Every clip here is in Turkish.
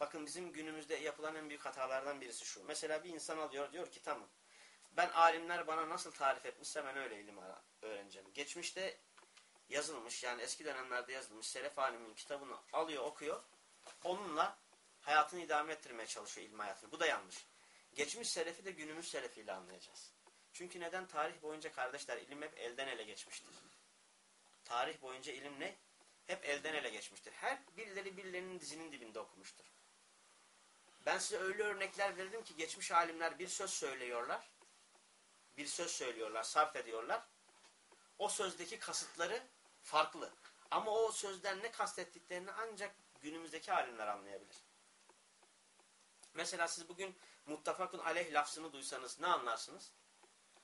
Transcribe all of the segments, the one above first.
Bakın bizim günümüzde yapılan en büyük hatalardan birisi şu. Mesela bir insan alıyor diyor ki tamam ben alimler bana nasıl tarif etmişse ben öyle ilim öğreneceğim. Geçmişte yazılmış yani eski dönemlerde yazılmış Selef aliminin kitabını alıyor okuyor. Onunla hayatını idame ettirmeye çalışıyor ilim hayatını. Bu da yanlış. Geçmiş Selefi de günümüz Selefiyle anlayacağız. Çünkü neden? Tarih boyunca kardeşler ilim hep elden ele geçmiştir. Tarih boyunca ilim ne? Hep elden ele geçmiştir. Her birileri birilerinin dizinin dibinde okumuştur. Ben size öyle örnekler verdim ki geçmiş alimler bir söz söylüyorlar. Bir söz söylüyorlar, sarf ediyorlar. O sözdeki kasıtları farklı. Ama o sözden ne kastettiklerini ancak günümüzdeki alimler anlayabilir. Mesela siz bugün muttafakun aleyh lafzını duysanız ne anlarsınız?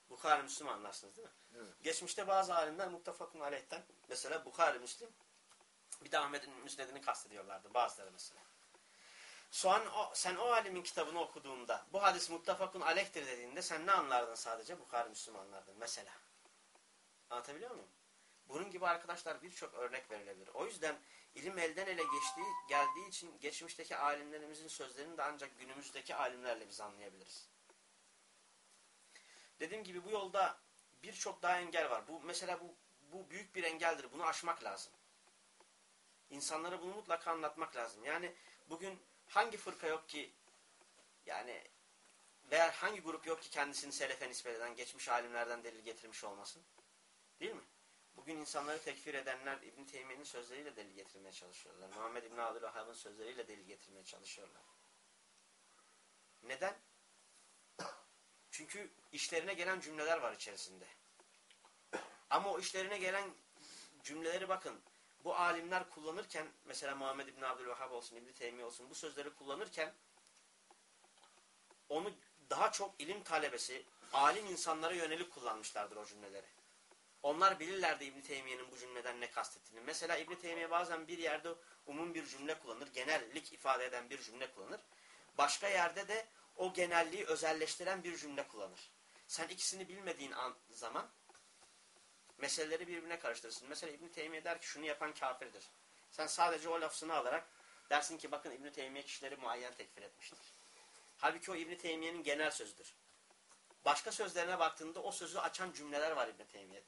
Bukhari Müslüm anlarsınız değil mi? Evet. Geçmişte bazı alimler muttafakun aleyhten mesela Bukhari Müslim bir de Ahmet'in müsnedini kastediyorlardı bazıları mesela. Soğan, o, sen o alimin kitabını okuduğunda bu hadis muttafakun aleyhtir dediğinde sen ne anlardın sadece? Bukhari Müslüm anlardın mesela. Anlatabiliyor muyum? Bunun gibi arkadaşlar birçok örnek verilebilir. O yüzden ilim elden ele geçtiği, geldiği için geçmişteki alimlerimizin sözlerini de ancak günümüzdeki alimlerle biz anlayabiliriz. Dediğim gibi bu yolda birçok daha engel var. Bu mesela bu, bu büyük bir engeldir. Bunu aşmak lazım. İnsanlara bunu mutlaka anlatmak lazım. Yani bugün hangi fırka yok ki yani veya hangi grup yok ki kendisini selefe nispet eden geçmiş alimlerden delil getirmiş olmasın? Değil mi? Bugün insanları tekfir edenler İbn Teymiye'nin sözleriyle delil getirmeye çalışıyorlar. Muhammed İbn Abdülvahhab'ın sözleriyle delil getirmeye çalışıyorlar. Neden? Çünkü işlerine gelen cümleler var içerisinde. Ama o işlerine gelen cümleleri bakın. Bu alimler kullanırken mesela Muhammed İbn Abdülvahhab olsun, İbn Teymiye olsun bu sözleri kullanırken onu daha çok ilim talebesi, alim insanlara yönelik kullanmışlardır o cümleleri. Onlar bilirlerdi İbn Teymiye'nin bu cümleden ne kastettiğini. Mesela İbn Teymiye bazen bir yerde umum bir cümle kullanır, genellik ifade eden bir cümle kullanır. Başka yerde de o genelliği özelleştiren bir cümle kullanır. Sen ikisini bilmediğin an, zaman meseleleri birbirine karıştırırsın. Mesela İbn Teymiye der ki şunu yapan kafirdir. Sen sadece o lafzını alarak dersin ki bakın İbn Teymiye kişileri muayyen tekfir etmiştir. Halbuki o İbn Teymiye'nin genel sözüdür. Başka sözlerine baktığında o sözü açan cümleler var İbn Teymiye'de.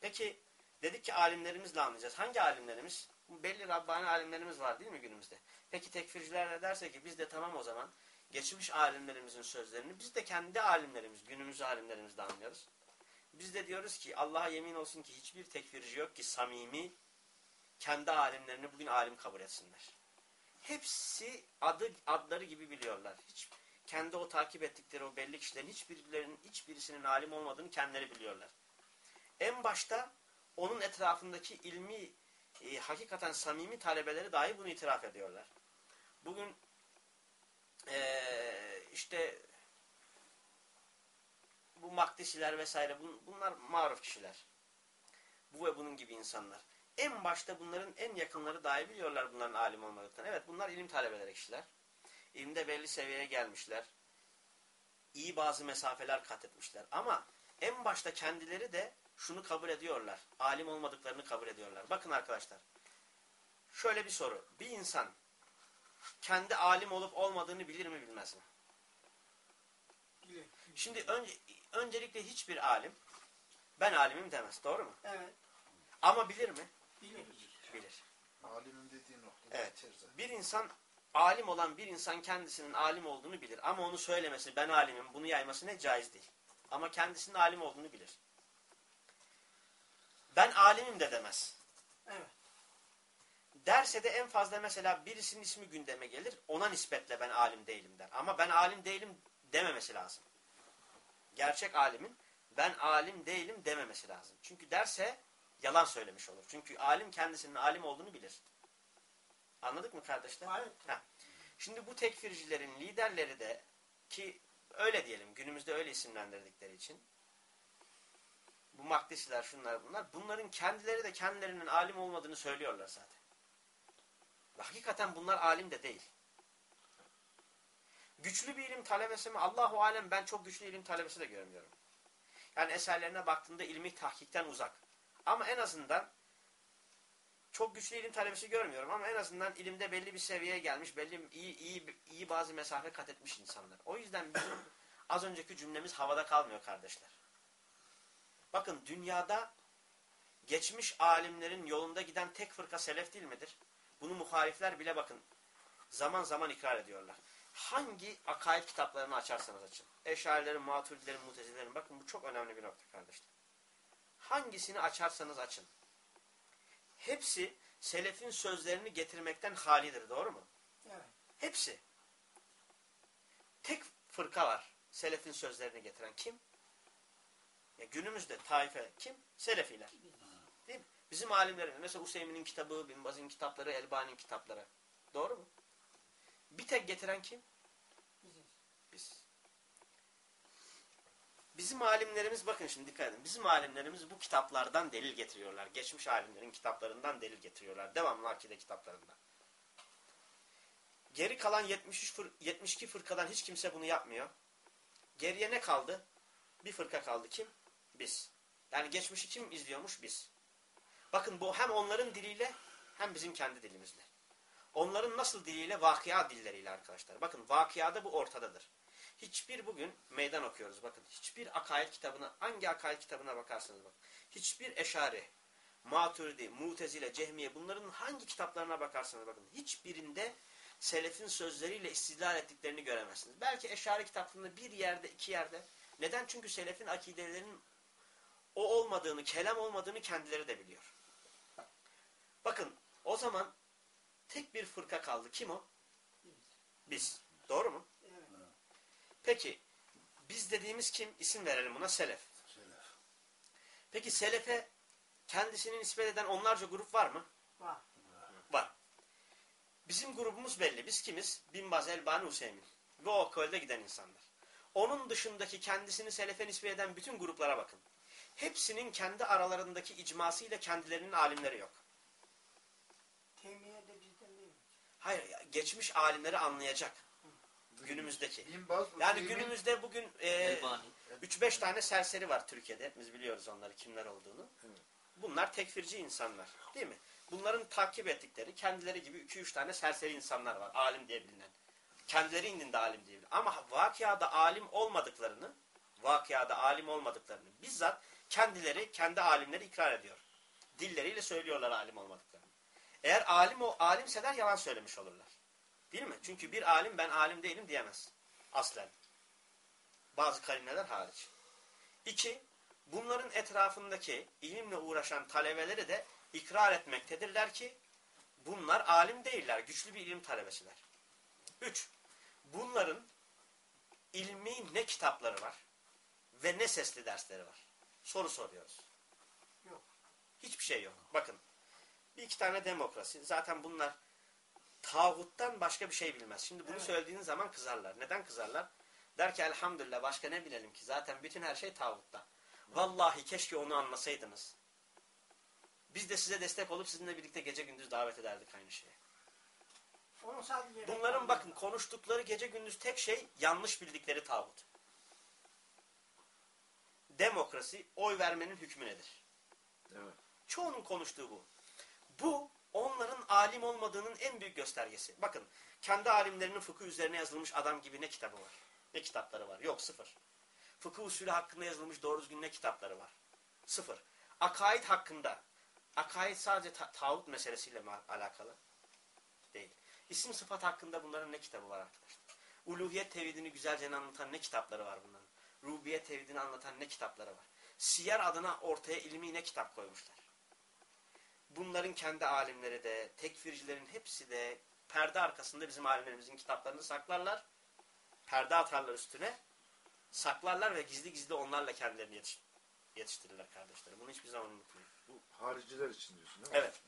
Peki dedik ki alimlerimizle anlayacağız. Hangi alimlerimiz? Belli Rabbani alimlerimiz var değil mi günümüzde? Peki tekfirciler de derse ki biz de tamam o zaman geçmiş alimlerimizin sözlerini biz de kendi alimlerimiz, günümüz alimlerimizde anlıyoruz. Biz de diyoruz ki Allah'a yemin olsun ki hiçbir tekfirci yok ki samimi kendi alimlerini bugün alim kabul etsinler. Hepsi adı adları gibi biliyorlar. Hiç kendi o takip ettikleri o belli kişilerin hiçbirlerinin hiçbirisinin alim olmadığını kendileri biliyorlar. En başta onun etrafındaki ilmi e, hakikaten samimi talebeleri dahi bunu itiraf ediyorlar. Bugün e, işte bu maktisiler vesaire bunlar maruf kişiler. Bu ve bunun gibi insanlar. En başta bunların en yakınları dahi biliyorlar bunların alim olmadıklarını. Evet bunlar ilim talebeleri kişiler. İlimde belli seviyeye gelmişler. İyi bazı mesafeler kat etmişler. Ama en başta kendileri de şunu kabul ediyorlar. Alim olmadıklarını kabul ediyorlar. Bakın arkadaşlar. Şöyle bir soru. Bir insan kendi alim olup olmadığını bilir mi bilmez mi? Bilir. Şimdi önce, öncelikle hiçbir alim ben alimim demez. Doğru mu? Evet. Ama bilir mi? Bilir. Bilir. Alimin dediği noktada evet. Bir insan alim olan bir insan kendisinin alim olduğunu bilir. Ama onu söylemesi ben alimim bunu yayması ne caiz değil. Ama kendisinin alim olduğunu bilir. Ben alimim de demez. Evet. Derse de en fazla mesela birisinin ismi gündeme gelir. Ona nispetle ben alim değilim der. Ama ben alim değilim dememesi lazım. Gerçek alimin ben alim değilim dememesi lazım. Çünkü derse yalan söylemiş olur. Çünkü alim kendisinin alim olduğunu bilir. Anladık mı kardeşler? Evet. Ha. Şimdi bu tekfircilerin liderleri de ki öyle diyelim günümüzde öyle isimlendirdikleri için bu maktisiler şunlar bunlar. Bunların kendileri de kendilerinin alim olmadığını söylüyorlar zaten. Ve hakikaten bunlar alim de değil. Güçlü bir ilim talebesi mi? Allahu alem ben çok güçlü ilim talebesi de görmüyorum. Yani eserlerine baktığında ilmi tahkikten uzak. Ama en azından çok güçlü ilim talebesi görmüyorum ama en azından ilimde belli bir seviyeye gelmiş, belli iyi iyi iyi bazı mesafe kat etmiş insanlar. O yüzden bizim az önceki cümlemiz havada kalmıyor kardeşler. Bakın dünyada geçmiş alimlerin yolunda giden tek fırka selef değil midir? Bunu muhalifler bile bakın zaman zaman ikrar ediyorlar. Hangi akaid kitaplarını açarsanız açın. Eşarilerin, maturidilerin, mutezilerin. Bakın bu çok önemli bir nokta kardeşler. Hangisini açarsanız açın. Hepsi selefin sözlerini getirmekten halidir. Doğru mu? Evet. Hepsi. Tek fırka var. Selefin sözlerini getiren kim? Ya günümüzde taife kim? Selefiler. Değil mi? Bizim alimlerimiz mesela Useymin'in kitabı, Bin Baz'ın kitapları, Elbani'nin kitapları. Doğru mu? Bir tek getiren kim? Biz. Bizim alimlerimiz bakın şimdi dikkat edin. Bizim alimlerimiz bu kitaplardan delil getiriyorlar. Geçmiş alimlerin kitaplarından delil getiriyorlar. Devamlı akide kitaplarından. Geri kalan 73 fır, 72 fırkadan hiç kimse bunu yapmıyor. Geriye ne kaldı? Bir fırka kaldı. Kim? Biz. Yani geçmişi kim izliyormuş? Biz. Bakın bu hem onların diliyle hem bizim kendi dilimizle. Onların nasıl diliyle? Vakıa dilleriyle arkadaşlar. Bakın vakıada bu ortadadır. Hiçbir bugün meydan okuyoruz bakın. Hiçbir akaid kitabına, hangi akaid kitabına bakarsanız bakın. Hiçbir eşari, maturidi, mutezile, cehmiye bunların hangi kitaplarına bakarsanız bakın. Hiçbirinde selefin sözleriyle istidlal ettiklerini göremezsiniz. Belki eşari kitaplarında bir yerde, iki yerde. Neden? Çünkü selefin akidelerinin o olmadığını, kelam olmadığını kendileri de biliyor. Bakın o zaman tek bir fırka kaldı. Kim o? Biz. Doğru mu? Evet. Peki biz dediğimiz kim? İsim verelim buna selef. Selef. Peki selefe kendisini nispet eden onlarca grup var mı? Var. Var. Bizim grubumuz belli. Biz kimiz? Bin Baz, Elbani, Hüseyin. Ve o okulda giden insanlar. Onun dışındaki kendisini selefe nispet eden bütün gruplara bakın. Hepsinin kendi aralarındaki icmasıyla kendilerinin alimleri yok. Temiye de bizden değil mi? Hayır, geçmiş alimleri anlayacak. Günümüzdeki. Yani günümüzde bugün e, Elbani. 3-5 tane serseri var Türkiye'de. Hepimiz biliyoruz onları kimler olduğunu. Bunlar tekfirci insanlar. Değil mi? Bunların takip ettikleri kendileri gibi 2-3 tane serseri insanlar var. Alim diye bilinen. Kendileri indinde alim diye bilinen. Ama vakıada alim olmadıklarını vakıada alim olmadıklarını bizzat kendileri, kendi alimleri ikrar ediyor. Dilleriyle söylüyorlar alim olmadıklarını. Eğer alim o alimseler yalan söylemiş olurlar. Değil mi? Çünkü bir alim ben alim değilim diyemez. Aslen. Bazı karineler hariç. İki, bunların etrafındaki ilimle uğraşan talebeleri de ikrar etmektedirler ki bunlar alim değiller. Güçlü bir ilim talebesiler. Üç, bunların ilmi ne kitapları var ve ne sesli dersleri var. Soru soruyoruz. Yok. Hiçbir şey yok. Bakın. Bir iki tane demokrasi. Zaten bunlar tağuttan başka bir şey bilmez. Şimdi bunu Evet. söylediğiniz zaman kızarlar. Neden kızarlar? Der ki elhamdülillah başka ne bilelim ki? Zaten bütün her şey tağuttan. Vallahi keşke onu anlasaydınız. Biz de size destek olup sizinle birlikte gece gündüz davet ederdik aynı şeye. Onu sadece Bunların bakın konuştukları gece gündüz tek şey yanlış bildikleri tağut. Demokrasi oy vermenin hükmü nedir? Evet. Çoğunun konuştuğu bu. Bu onların alim olmadığının en büyük göstergesi. Bakın kendi alimlerinin fıkıh üzerine yazılmış adam gibi ne kitabı var? Ne kitapları var? Yok sıfır. Fıkıh usulü hakkında yazılmış doğru düzgün ne kitapları var? Sıfır. Akaid hakkında. Akaid sadece ta tağut meselesiyle alakalı? Değil. İsim sıfat hakkında bunların ne kitabı var arkadaşlar? Uluhiyet tevhidini güzelce anlatan ne kitapları var bunların? Rububiyet tevhidini anlatan ne kitapları var? Siyer adına ortaya ilmi ne kitap koymuşlar? Bunların kendi alimleri de, tekfircilerin hepsi de perde arkasında bizim alimlerimizin kitaplarını saklarlar. Perde atarlar üstüne. Saklarlar ve gizli gizli onlarla kendilerini yetiş yetiştirirler kardeşlerim. Bunu hiçbir zaman unutmayın. Bu hariciler için diyorsun değil mi? Evet.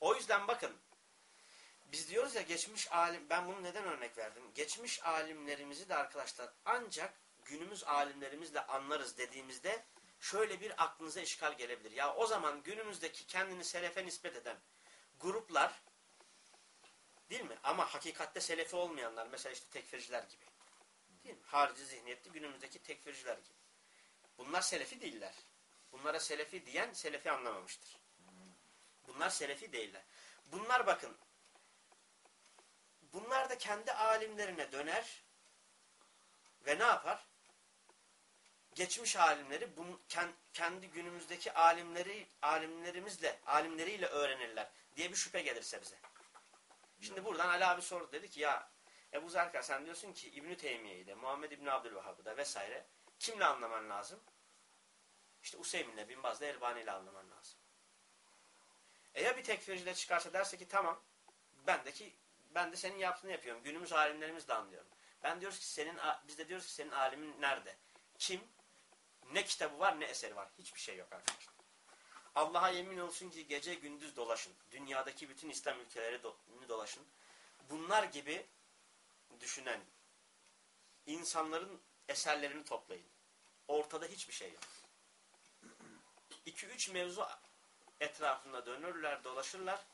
O yüzden bakın biz diyoruz ya geçmiş alim ben bunu neden örnek verdim? Geçmiş alimlerimizi de arkadaşlar ancak günümüz alimlerimizle anlarız dediğimizde şöyle bir aklınıza işgal gelebilir. Ya o zaman günümüzdeki kendini selefe nispet eden gruplar değil mi? Ama hakikatte selefi olmayanlar mesela işte tekfirciler gibi. Değil mi? Harici zihniyetli günümüzdeki tekfirciler gibi. Bunlar selefi değiller. Bunlara selefi diyen selefi anlamamıştır. Bunlar selefi değiller. Bunlar bakın bunlar da kendi alimlerine döner ve ne yapar? Geçmiş alimleri bun, kendi günümüzdeki alimleri alimlerimizle alimleriyle öğrenirler diye bir şüphe gelirse bize. Şimdi buradan Ali abi sordu dedi ki ya Ebu Zerka sen diyorsun ki İbn-i Teymiye'yi de Muhammed İbni Abdülvahhab'ı da vesaire kimle anlaman lazım? İşte Useymin'le, Bin Baz'la, Elbani'yle anlaman lazım. Eğer bir tekfirciyle çıkarsa derse ki tamam bendeki ben de senin yaptığını yapıyorum. Günümüz alimlerimiz de anlıyorum. Ben diyoruz ki senin biz de diyoruz ki senin alimin nerede? Kim? Ne kitabı var ne eseri var. Hiçbir şey yok arkadaşlar. Allah'a yemin olsun ki gece gündüz dolaşın. Dünyadaki bütün İslam ülkeleri dolaşın. Bunlar gibi düşünen insanların eserlerini toplayın. Ortada hiçbir şey yok. 2-3 mevzu etrafında dönürler, dolaşırlar.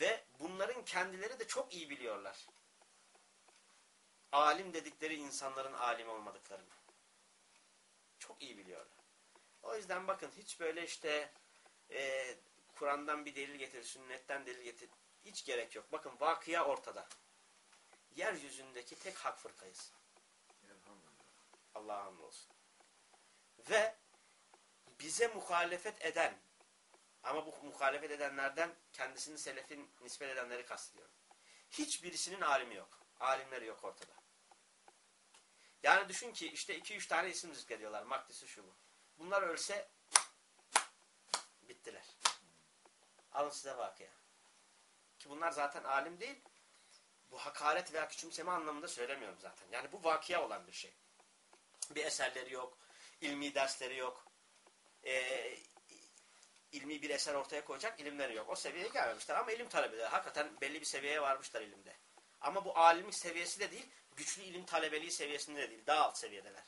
Ve bunların kendileri de çok iyi biliyorlar. Alim dedikleri insanların alim olmadıklarını. Çok iyi biliyorlar. O yüzden bakın hiç böyle işte e, Kur'an'dan bir delil getir, sünnetten delil getir. Hiç gerek yok. Bakın vakıya ortada. Yeryüzündeki tek hak fırkayız. Allah'a hamdolsun. Ve bize muhalefet eden ama bu muhalefet edenlerden kendisini selefin nispet edenleri kastediyorum. Hiçbirisinin alimi yok. Alimleri yok ortada. Yani düşün ki işte iki üç tane isim zikrediyorlar. Makdisi şu bu. Bunlar ölse bittiler. Alın size vakıya. Ki bunlar zaten alim değil. Bu hakaret veya küçümseme anlamında söylemiyorum zaten. Yani bu vakıya olan bir şey. Bir eserleri yok. ilmi dersleri yok. Ee, ilmi bir eser ortaya koyacak ilimleri yok. O seviyeye gelmemişler ama ilim talebeleri hakikaten belli bir seviyeye varmışlar ilimde. Ama bu alimlik seviyesi de değil, güçlü ilim talebeliği seviyesinde de değil. Daha alt seviyedeler.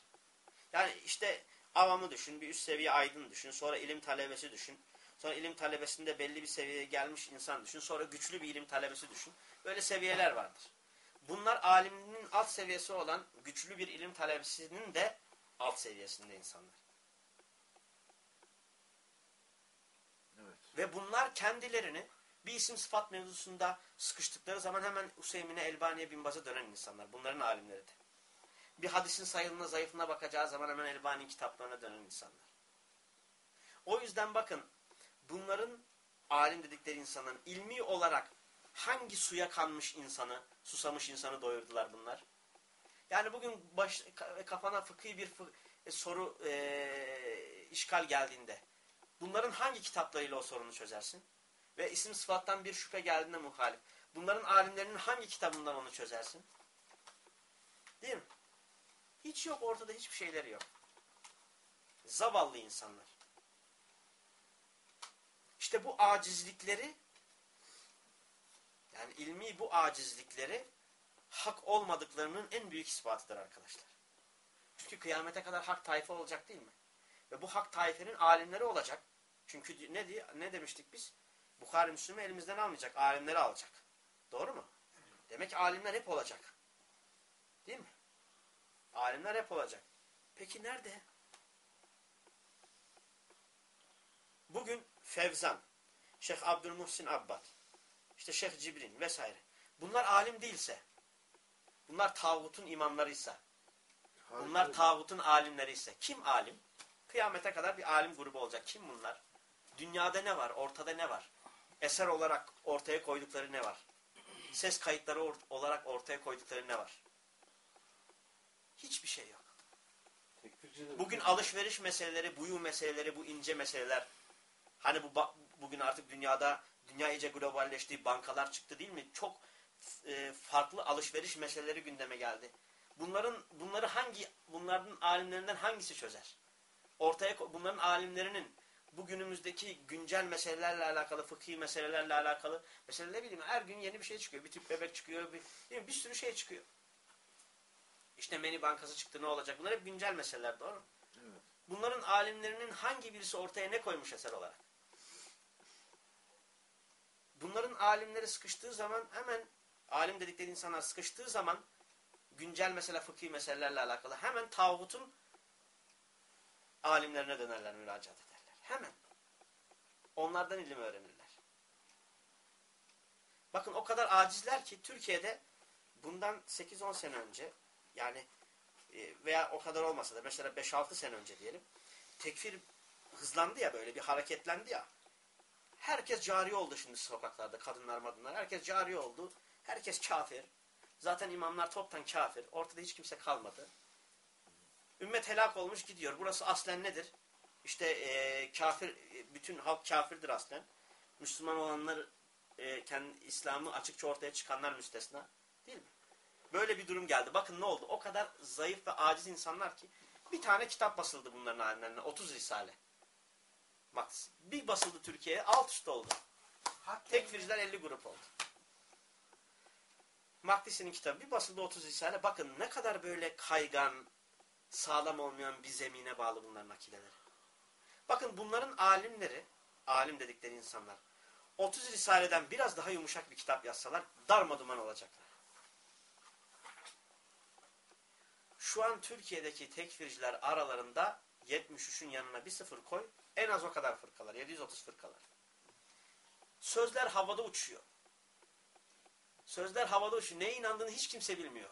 Yani işte avamı düşün, bir üst seviye aydın düşün, sonra ilim talebesi düşün. Sonra ilim talebesinde belli bir seviyeye gelmiş insan düşün. Sonra güçlü bir ilim talebesi düşün. Böyle seviyeler vardır. Bunlar aliminin alt seviyesi olan güçlü bir ilim talebesinin de alt seviyesinde insanlar. Evet. Ve bunlar kendilerini bir isim sıfat mevzusunda sıkıştıkları zaman hemen Hüseyin'e, Elbani'ye, Binbaz'a dönen insanlar. Bunların alimleridir. Bir hadisin sayılına, zayıfına bakacağı zaman hemen Elbani kitaplarına dönen insanlar. O yüzden bakın bunların alim dedikleri insanların ilmi olarak hangi suya kanmış insanı, susamış insanı doyurdular bunlar? Yani bugün baş, kafana fıkhi bir fı, e, soru e, işgal geldiğinde bunların hangi kitaplarıyla o sorunu çözersin? Ve isim sıfattan bir şüphe geldiğinde muhalif. Bunların alimlerinin hangi kitabından onu çözersin? Değil mi? Hiç yok ortada hiçbir şeyleri yok. Zavallı insanlar. İşte bu acizlikleri yani ilmi bu acizlikleri hak olmadıklarının en büyük ispatıdır arkadaşlar. Çünkü kıyamete kadar hak tayfa olacak değil mi? Ve bu hak taifenin alimleri olacak. Çünkü ne diye, ne demiştik biz? Bukhari Müslüm'ü elimizden almayacak. Alimleri alacak. Doğru mu? Demek ki alimler hep olacak. Değil mi? Alimler hep olacak. Peki nerede? Bugün Fevzan, Şeyh Abdülmuhsin Abbad, işte Şeyh Cibrin vesaire. Bunlar alim değilse, bunlar tağutun imamlarıysa, bunlar tağutun alimleriyse kim alim? Kıyamete kadar bir alim grubu olacak. Kim bunlar? Dünyada ne var? Ortada ne var? Eser olarak ortaya koydukları ne var? Ses kayıtları or olarak ortaya koydukları ne var? Hiçbir şey yok. Bugün alışveriş meseleleri, buyu meseleleri, bu ince meseleler. Hani bu bugün artık dünyada dünya iyice globalleşti, bankalar çıktı değil mi? Çok e, farklı alışveriş meseleleri gündeme geldi. Bunların bunları hangi bunların alimlerinden hangisi çözer? Ortaya bunların alimlerinin bugünümüzdeki güncel meselelerle alakalı, fıkhi meselelerle alakalı mesela ne bileyim her gün yeni bir şey çıkıyor. Bir tip bebek çıkıyor, bir, değil mi? bir sürü şey çıkıyor. İşte Meni Bankası çıktı ne olacak? Bunlar hep güncel meseleler doğru mu? Evet. Bunların alimlerinin hangi birisi ortaya ne koymuş eser olarak? Bunların alimleri sıkıştığı zaman hemen alim dedikleri insanlar sıkıştığı zaman güncel mesela fıkhi meselelerle alakalı hemen tağutun alimlerine dönerler, müracaat ederler. Hemen. Onlardan ilim öğrenirler. Bakın o kadar acizler ki Türkiye'de bundan 8-10 sene önce yani e, veya o kadar olmasa da mesela 5-6 sene önce diyelim tekfir hızlandı ya böyle bir hareketlendi ya. Herkes cari oldu şimdi sokaklarda kadınlar madınlar. Herkes cari oldu. Herkes kafir. Zaten imamlar toptan kafir. Ortada hiç kimse kalmadı. Ümmet helak olmuş gidiyor. Burası aslen nedir? İşte e, kafir, e, bütün halk kafirdir aslen. Müslüman olanlar e, kendi İslam'ı açıkça ortaya çıkanlar müstesna. Değil mi? Böyle bir durum geldi. Bakın ne oldu? O kadar zayıf ve aciz insanlar ki bir tane kitap basıldı bunların haline. 30 risale. Bak bir basıldı Türkiye'ye alt üst oldu. Tekfirciler 50 grup oldu. Makdisi'nin kitabı bir basıldı 30 risale. Bakın ne kadar böyle kaygan, sağlam olmayan bir zemine bağlı bunların akideleri. Bakın bunların alimleri, alim dedikleri insanlar, 30 risaleden biraz daha yumuşak bir kitap yazsalar darmaduman olacaklar. Şu an Türkiye'deki tekfirciler aralarında 73'ün yanına bir sıfır koy, en az o kadar fırkalar, 730 fırkalar. Sözler havada uçuyor. Sözler havada uçuyor. Neye inandığını hiç kimse bilmiyor.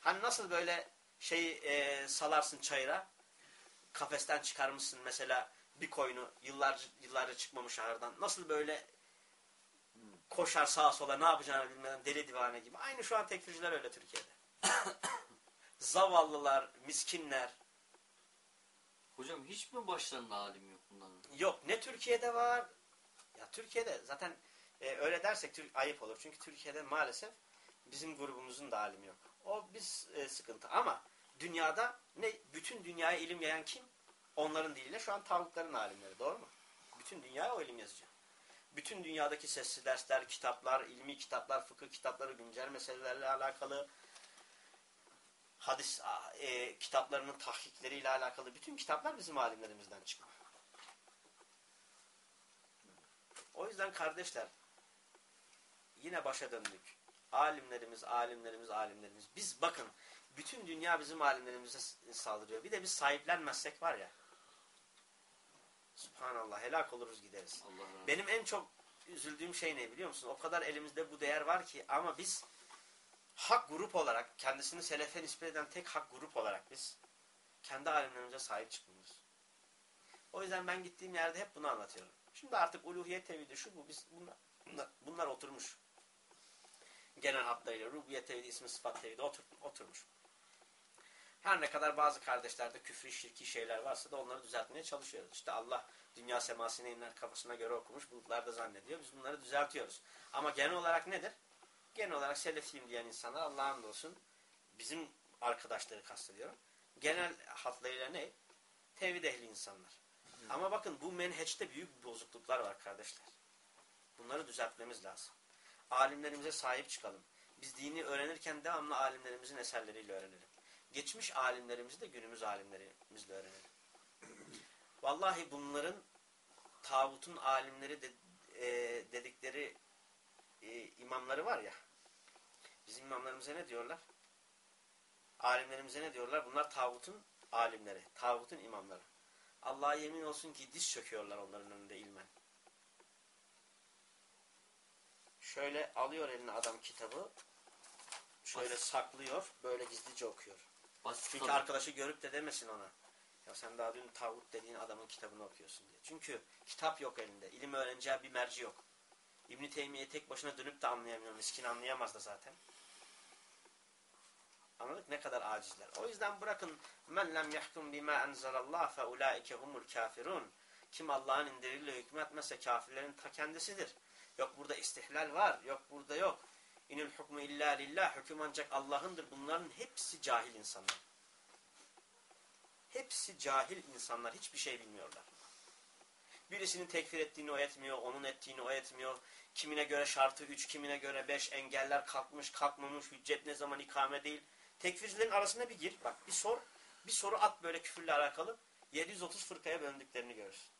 Hani nasıl böyle şey e, salarsın çayıra, kafesten çıkarmışsın mesela bir koyunu yıllarca, yıllarca çıkmamış ahırdan. Nasıl böyle koşar sağa sola ne yapacağını bilmeden deli divane gibi. Aynı şu an tekfirciler öyle Türkiye'de. Zavallılar, miskinler. Hocam hiç mi başlarında alim yok bunların? Yok ne Türkiye'de var. Ya Türkiye'de zaten e, öyle dersek Türk ayıp olur. Çünkü Türkiye'de maalesef bizim grubumuzun da alimi yok. O biz e, sıkıntı. Ama dünyada ne bütün dünyaya ilim yayan kim? Onların diliyle şu an tağutların alimleri. Doğru mu? Bütün dünyaya o ilim yazacak. Bütün dünyadaki sesli dersler, kitaplar, ilmi kitaplar, fıkıh kitapları, güncel meselelerle alakalı hadis e, kitaplarının tahkikleriyle alakalı bütün kitaplar bizim alimlerimizden çıkma. O yüzden kardeşler yine başa döndük. Alimlerimiz, alimlerimiz, alimlerimiz. Biz bakın bütün dünya bizim alimlerimize saldırıyor. Bir de biz sahiplenmezsek var ya Subhanallah helak oluruz gideriz. Allah. Benim en çok üzüldüğüm şey ne biliyor musun? O kadar elimizde bu değer var ki ama biz hak grup olarak kendisini selefe nispet eden tek hak grup olarak biz kendi alimlerimize sahip çıkmıyoruz. O yüzden ben gittiğim yerde hep bunu anlatıyorum. Şimdi artık uluhiyet tevhidi şu bu biz bunlar, bunlar, bunlar oturmuş. Genel hatlarıyla rububiyet tevhidi, ismi sıfat tevhidi otur, oturmuş. Her ne kadar bazı kardeşlerde küfrü, şirki şeyler varsa da onları düzeltmeye çalışıyoruz. İşte Allah dünya semasine iner kafasına göre okumuş, bulutlar da zannediyor. Biz bunları düzeltiyoruz. Ama genel olarak nedir? Genel olarak selefiyim diyen insanlar Allah'a hamdolsun bizim arkadaşları kastediyorum. Genel hatlarıyla ne? Tevhid ehli insanlar. Ama bakın bu menheçte büyük bozukluklar var kardeşler. Bunları düzeltmemiz lazım. Alimlerimize sahip çıkalım. Biz dini öğrenirken devamlı alimlerimizin eserleriyle öğrenelim. Geçmiş alimlerimizi de günümüz alimlerimizle öğrenelim. Vallahi bunların tağutun alimleri de, e, dedikleri e, imamları var ya. Bizim imamlarımıza ne diyorlar? Alimlerimize ne diyorlar? Bunlar tağutun alimleri. Tağutun imamları. Allah'a yemin olsun ki diz çöküyorlar onların önünde ilmen. Şöyle alıyor eline adam kitabı. Şöyle saklıyor. Böyle gizlice okuyor. Basit Çünkü tabii. arkadaşı görüp de demesin ona. Ya sen daha dün tağut dediğin adamın kitabını okuyorsun diye. Çünkü kitap yok elinde. İlim öğreneceği bir merci yok. İbn-i Teymiye tek başına dönüp de anlayamıyor. Miskin anlayamaz da zaten. Anladık ne kadar acizler. O yüzden bırakın men lem yahkum bima enzelallah fe ulaike humul kafirun. Kim Allah'ın indiriyle hükmetmezse kafirlerin ta kendisidir. Yok burada istihlal var. Yok burada yok. İnil hukmu illa lillah. Hüküm ancak Allah'ındır. Bunların hepsi cahil insanlar. Hepsi cahil insanlar. Hiçbir şey bilmiyorlar. Birisinin tekfir ettiğini o etmiyor. Onun ettiğini o etmiyor. Kimine göre şartı 3, kimine göre 5. Engeller kalkmış, kalkmamış. Hüccet ne zaman ikame değil. Tekfircilerin arasına bir gir. Bak bir sor. Bir soru at böyle küfürle alakalı. 730 fırkaya bölündüklerini görürsün.